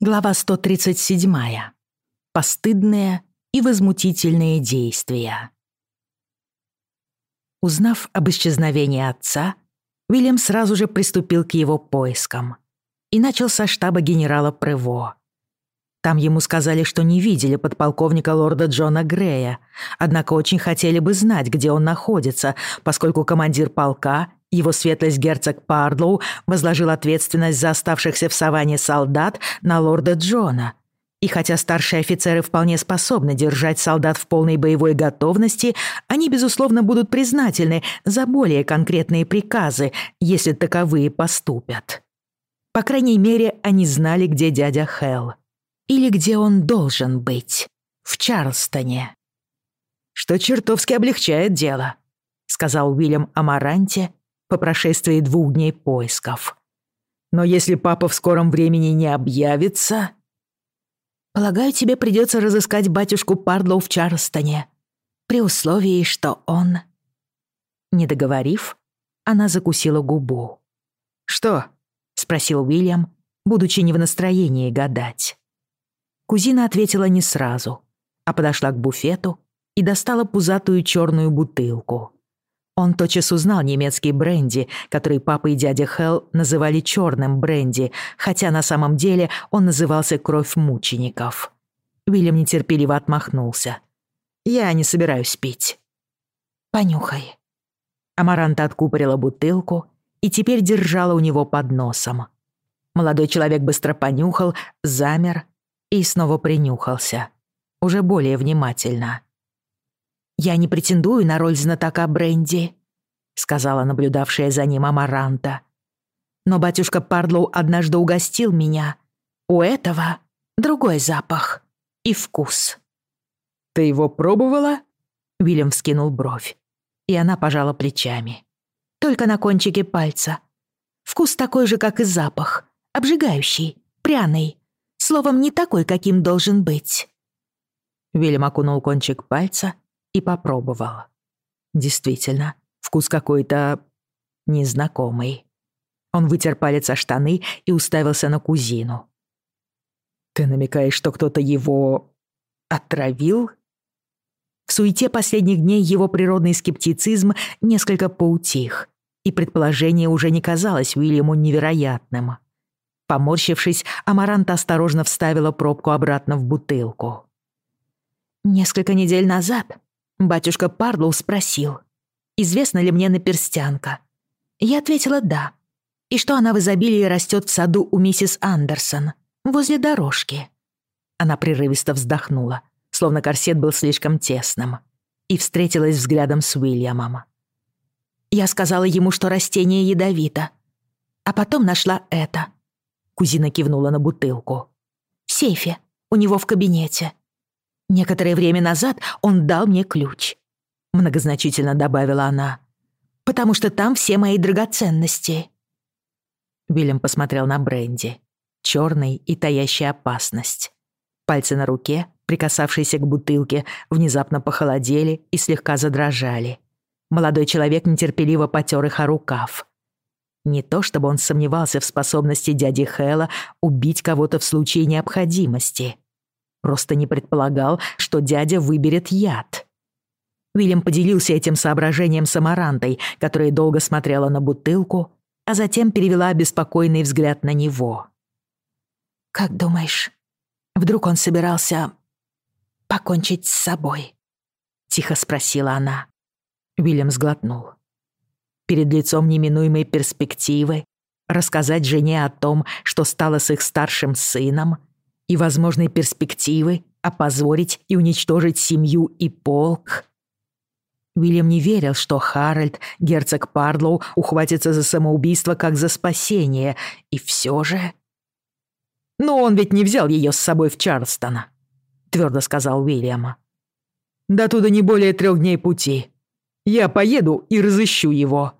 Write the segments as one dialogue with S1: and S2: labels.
S1: Глава 137. Постыдные и возмутительные действия. Узнав об исчезновении отца, Уильям сразу же приступил к его поискам и начал со штаба генерала Прево. Там ему сказали, что не видели подполковника лорда Джона Грея, однако очень хотели бы знать, где он находится, поскольку командир полка Его светлость герцог Парлоу возложил ответственность за оставшихся в саванне солдат на лорда Джона. И хотя старшие офицеры вполне способны держать солдат в полной боевой готовности, они, безусловно, будут признательны за более конкретные приказы, если таковые поступят. По крайней мере, они знали, где дядя Хелл. Или где он должен быть. В Чарлстоне. «Что чертовски облегчает дело», — сказал Уильям Амаранте, по прошествии двух дней поисков. Но если папа в скором времени не объявится... Полагаю, тебе придется разыскать батюшку Парлоу в Чарлстоне, при условии, что он... Не договорив, она закусила губу. «Что?» — спросил Уильям, будучи не в настроении гадать. Кузина ответила не сразу, а подошла к буфету и достала пузатую черную бутылку, он тотчас узнал немецкий бренди, который папа и дядя Хелл называли черным бренди, хотя на самом деле он назывался «Кровь мучеников». Уильям нетерпеливо отмахнулся. «Я не собираюсь пить». «Понюхай». Амаранта откупорила бутылку и теперь держала у него под носом. Молодой человек быстро понюхал, замер и снова принюхался. Уже более внимательно. «Я не претендую на роль знатока бренди», — сказала наблюдавшая за ним Амаранта. «Но батюшка Пардлоу однажды угостил меня. У этого другой запах и вкус». «Ты его пробовала?» Вильям вскинул бровь, и она пожала плечами. «Только на кончике пальца. Вкус такой же, как и запах. Обжигающий, пряный. Словом, не такой, каким должен быть». Вильям окунул кончик пальца и попробовал. Действительно, вкус какой-то незнакомый. Он вытер палец о штаны и уставился на кузину. «Ты намекаешь, что кто-то его... отравил?» В суете последних дней его природный скептицизм несколько поутих, и предположение уже не казалось Уильяму невероятным. Поморщившись, Амаранта осторожно вставила пробку обратно в бутылку. «Несколько недель назад Батюшка Парлоу спросил, известна ли мне наперстянка. Я ответила «да», и что она в изобилии растет в саду у миссис Андерсон, возле дорожки. Она прерывисто вздохнула, словно корсет был слишком тесным, и встретилась взглядом с Уильямом. Я сказала ему, что растение ядовито, а потом нашла это. Кузина кивнула на бутылку. В сейфе, у него в кабинете. Некоторое время назад он дал мне ключ. Многозначительно добавила она. Потому что там все мои драгоценности. Вильям посмотрел на Бренди, черный и таящий опасность. Пальцы на руке, прикасавшиеся к бутылке, внезапно похолодели и слегка задрожали. Молодой человек нетерпеливо потер их о рукав. Не то чтобы он сомневался в способности дяди Хэла убить кого-то в случае необходимости. Просто не предполагал, что дядя выберет яд. Уильям поделился этим соображением с Амарантой, которая долго смотрела на бутылку, а затем перевела обеспокоенный взгляд на него. «Как думаешь, вдруг он собирался покончить с собой?» — тихо спросила она. Уильям сглотнул. Перед лицом неминуемой перспективы рассказать жене о том, что стало с их старшим сыном — и возможной перспективы опозорить а и уничтожить семью и полк. Уильям не верил, что Харальд, герцог Парлоу, ухватится за самоубийство как за спасение, и все же... «Но он ведь не взял ее с собой в Чарльстон», — твердо сказал Уильям. «До туда не более трех дней пути. Я поеду и разыщу его.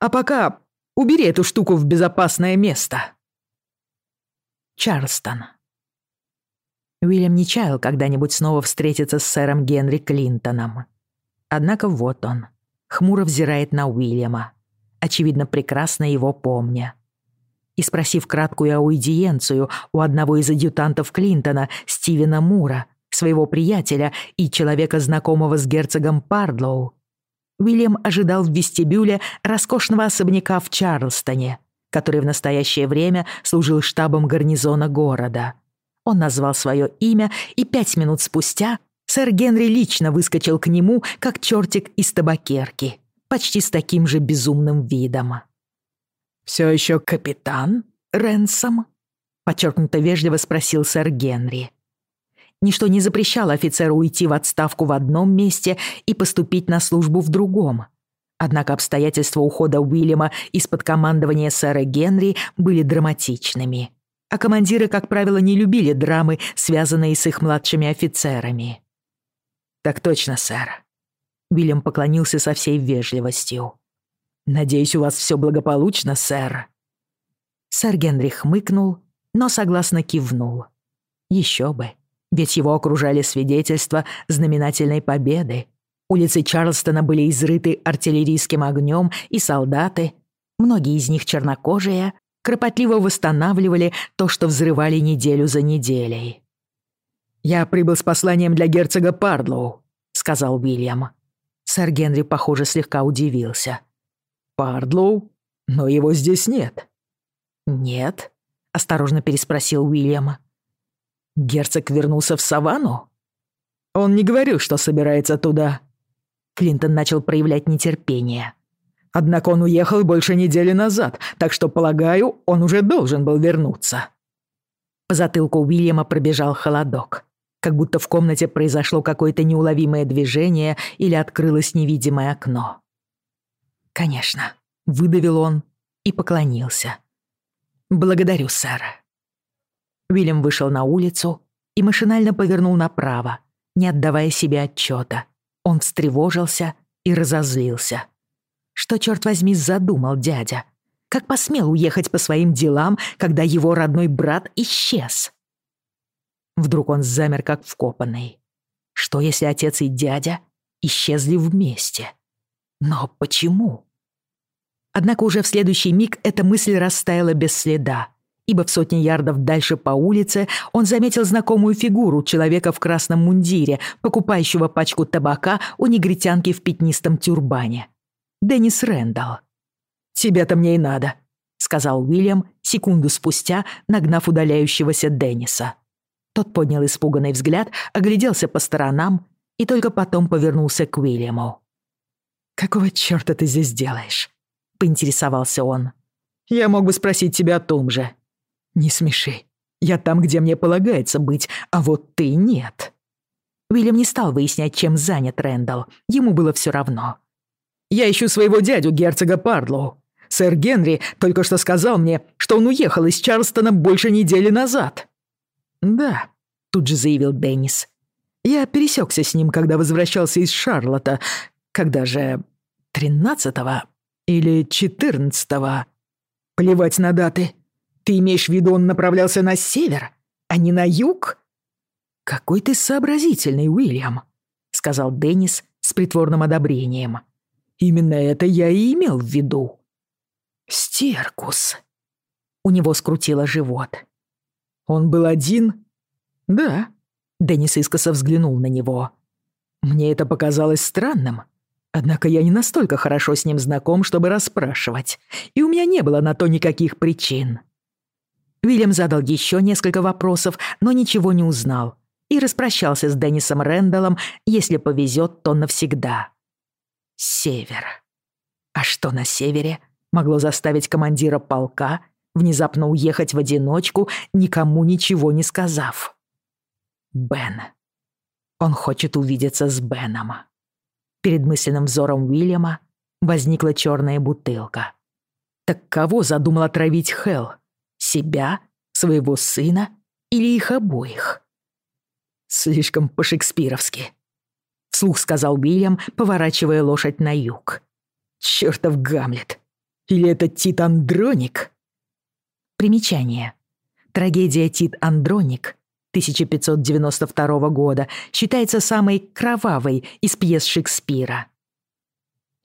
S1: А пока убери эту штуку в безопасное место». Чарльстон. Уильям не чаял когда-нибудь снова встретиться с сэром Генри Клинтоном. Однако вот он, хмуро взирает на Уильяма, очевидно, прекрасно его помня. И спросив краткую аудиенцию у одного из адъютантов Клинтона, Стивена Мура, своего приятеля и человека, знакомого с герцогом Пардлоу, Уильям ожидал в вестибюле роскошного особняка в Чарлстоне, который в настоящее время служил штабом гарнизона города — он назвал свое имя, и пять минут спустя сэр Генри лично выскочил к нему, как чертик из табакерки, почти с таким же безумным видом. «Все еще капитан Ренсом?» — подчеркнуто вежливо спросил сэр Генри. Ничто не запрещало офицеру уйти в отставку в одном месте и поступить на службу в другом. Однако обстоятельства ухода Уильяма из-под командования сэра Генри были драматичными — а командиры, как правило, не любили драмы, связанные с их младшими офицерами. «Так точно, сэр». Уильям поклонился со всей вежливостью. «Надеюсь, у вас все благополучно, сэр». Сэр Генри хмыкнул, но согласно кивнул. Еще бы, ведь его окружали свидетельства знаменательной победы. Улицы Чарльстона были изрыты артиллерийским огнем, и солдаты, многие из них чернокожие, кропотливо восстанавливали то, что взрывали неделю за неделей. «Я прибыл с посланием для герцога Пардлоу», — сказал Уильям. Сэр Генри, похоже, слегка удивился. «Пардлоу? Но его здесь нет». «Нет?» — осторожно переспросил Уильям. Герцог вернулся в саванну? Он не говорил, что собирается туда. Клинтон начал проявлять нетерпение. Однако он уехал больше недели назад, так что, полагаю, он уже должен был вернуться». По затылку Уильяма пробежал холодок. Как будто в комнате произошло какое-то неуловимое движение или открылось невидимое окно. «Конечно», — выдавил он и поклонился. «Благодарю, сэр». Уильям вышел на улицу и машинально повернул направо, не отдавая себе отчета. Он встревожился и разозлился что, черт возьми, задумал дядя? Как посмел уехать по своим делам, когда его родной брат исчез? Вдруг он замер, как вкопанный. Что, если отец и дядя исчезли вместе? Но почему? Однако уже в следующий миг эта мысль растаяла без следа, ибо в сотне ярдов дальше по улице он заметил знакомую фигуру человека в красном мундире, покупающего пачку табака у негритянки в пятнистом тюрбане — Деннис Рэндалл. тебя то мне и надо», — сказал Уильям, секунду спустя нагнав удаляющегося Денниса. Тот поднял испуганный взгляд, огляделся по сторонам и только потом повернулся к Уильяму. «Какого чёрта ты здесь делаешь?» — поинтересовался он. «Я мог бы спросить тебя о том же». «Не смеши. Я там, где мне полагается быть, а вот ты нет». Уильям не стал выяснять, чем занят Рэндалл. Ему было всё равно. Я ищу своего дядю, герцога Парлоу. Сэр Генри только что сказал мне, что он уехал из Чарльстона больше недели назад». «Да», — тут же заявил Деннис. «Я пересекся с ним, когда возвращался из Шарлотта. Когда же... тринадцатого или четырнадцатого?» «Плевать на даты. Ты имеешь в виду, он направлялся на север, а не на юг?» «Какой ты сообразительный, Уильям», — сказал Деннис с притворным одобрением. Именно это я и имел в виду. Стеркус. У него скрутило живот. Он был один? Да. Денис искоса взглянул на него. Мне это показалось странным. Однако я не настолько хорошо с ним знаком, чтобы расспрашивать, и у меня не было на то никаких причин. Вильям задал еще несколько вопросов, но ничего не узнал, и распрощался с Денисом Рэндаллом, если повезет, то навсегда. Север. А что на севере могло заставить командира полка внезапно уехать в одиночку, никому ничего не сказав? Бен. Он хочет увидеться с Беном. Перед мысленным взором Уильяма возникла черная бутылка. Так кого задумал отравить Хелл? Себя, своего сына или их обоих? Слишком по-шекспировски. Вслух сказал Уильям, поворачивая лошадь на юг. Чёртов Гамлет. Или это Тит Андроник? Примечание. Трагедия Тит Андроник 1592 года считается самой кровавой из пьес Шекспира.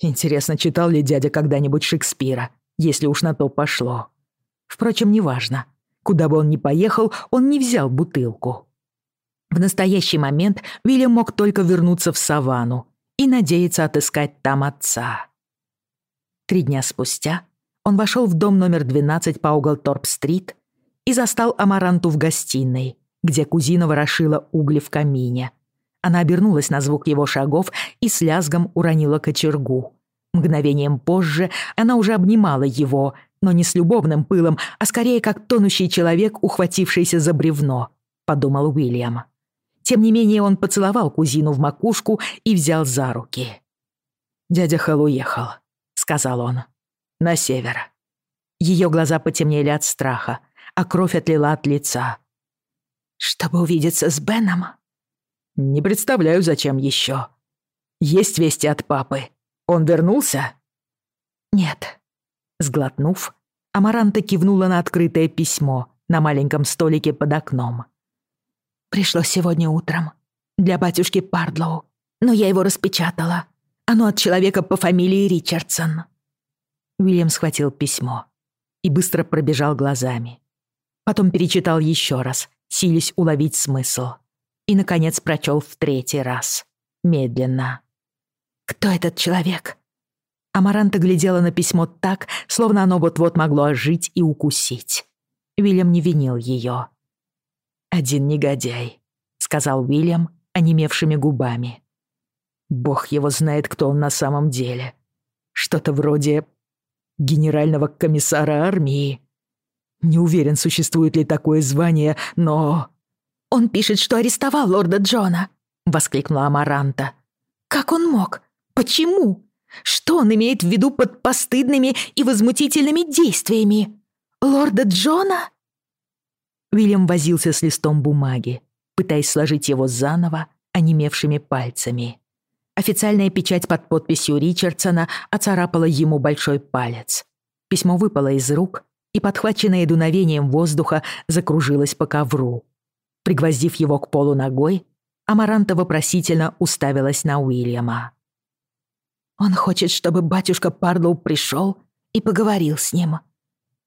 S1: Интересно, читал ли дядя когда-нибудь Шекспира, если уж на то пошло. Впрочем, неважно. Куда бы он ни поехал, он не взял бутылку. В настоящий момент Вильям мог только вернуться в саванну и надеяться отыскать там отца. Три дня спустя он вошел в дом номер 12 по торп стрит и застал Амаранту в гостиной, где кузина ворошила угли в камине. Она обернулась на звук его шагов и с лязгом уронила кочергу. Мгновением позже она уже обнимала его, но не с любовным пылом, а скорее как тонущий человек, ухватившийся за бревно, подумал Уильям. Тем не менее он поцеловал кузину в макушку и взял за руки. «Дядя Хэл уехал», — сказал он. «На север». Ее глаза потемнели от страха, а кровь отлила от лица.
S2: «Чтобы увидеться с Беном?»
S1: «Не представляю, зачем еще. Есть вести от папы. Он вернулся?»
S2: «Нет».
S1: Сглотнув, Амаранта кивнула на открытое письмо на маленьком столике под окном.
S2: Пришло сегодня утром. Для батюшки Пардлоу. Но я его распечатала. Оно от человека по фамилии Ричардсон».
S1: Уильям схватил письмо и быстро пробежал глазами. Потом перечитал еще раз, сились уловить смысл. И, наконец, прочел в третий раз. Медленно.
S2: «Кто этот человек?»
S1: Амаранта глядела на письмо так, словно оно вот-вот могло ожить и укусить. Уильям не винил ее. один негодяй», — сказал Уильям онемевшими губами. «Бог его знает, кто он на самом деле. Что-то вроде генерального комиссара армии. Не уверен, существует ли такое звание, но...»
S2: «Он пишет, что арестовал лорда Джона», — воскликнула Амаранта. «Как он мог? Почему? Что он имеет в виду под постыдными и возмутительными действиями? Лорда Джона?»
S1: Уильям возился с листом бумаги, пытаясь сложить его заново, онемевшими пальцами. Официальная печать под подписью Ричардсона оцарапала ему большой палец. Письмо выпало из рук, и, подхваченное дуновением воздуха, закружилось по ковру. Пригвоздив его к полу ногой, Амаранта вопросительно уставилась на Уильяма.
S2: «Он хочет, чтобы батюшка Парлоу пришел и поговорил с ним.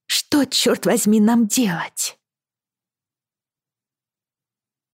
S2: Что, черт возьми, нам делать?»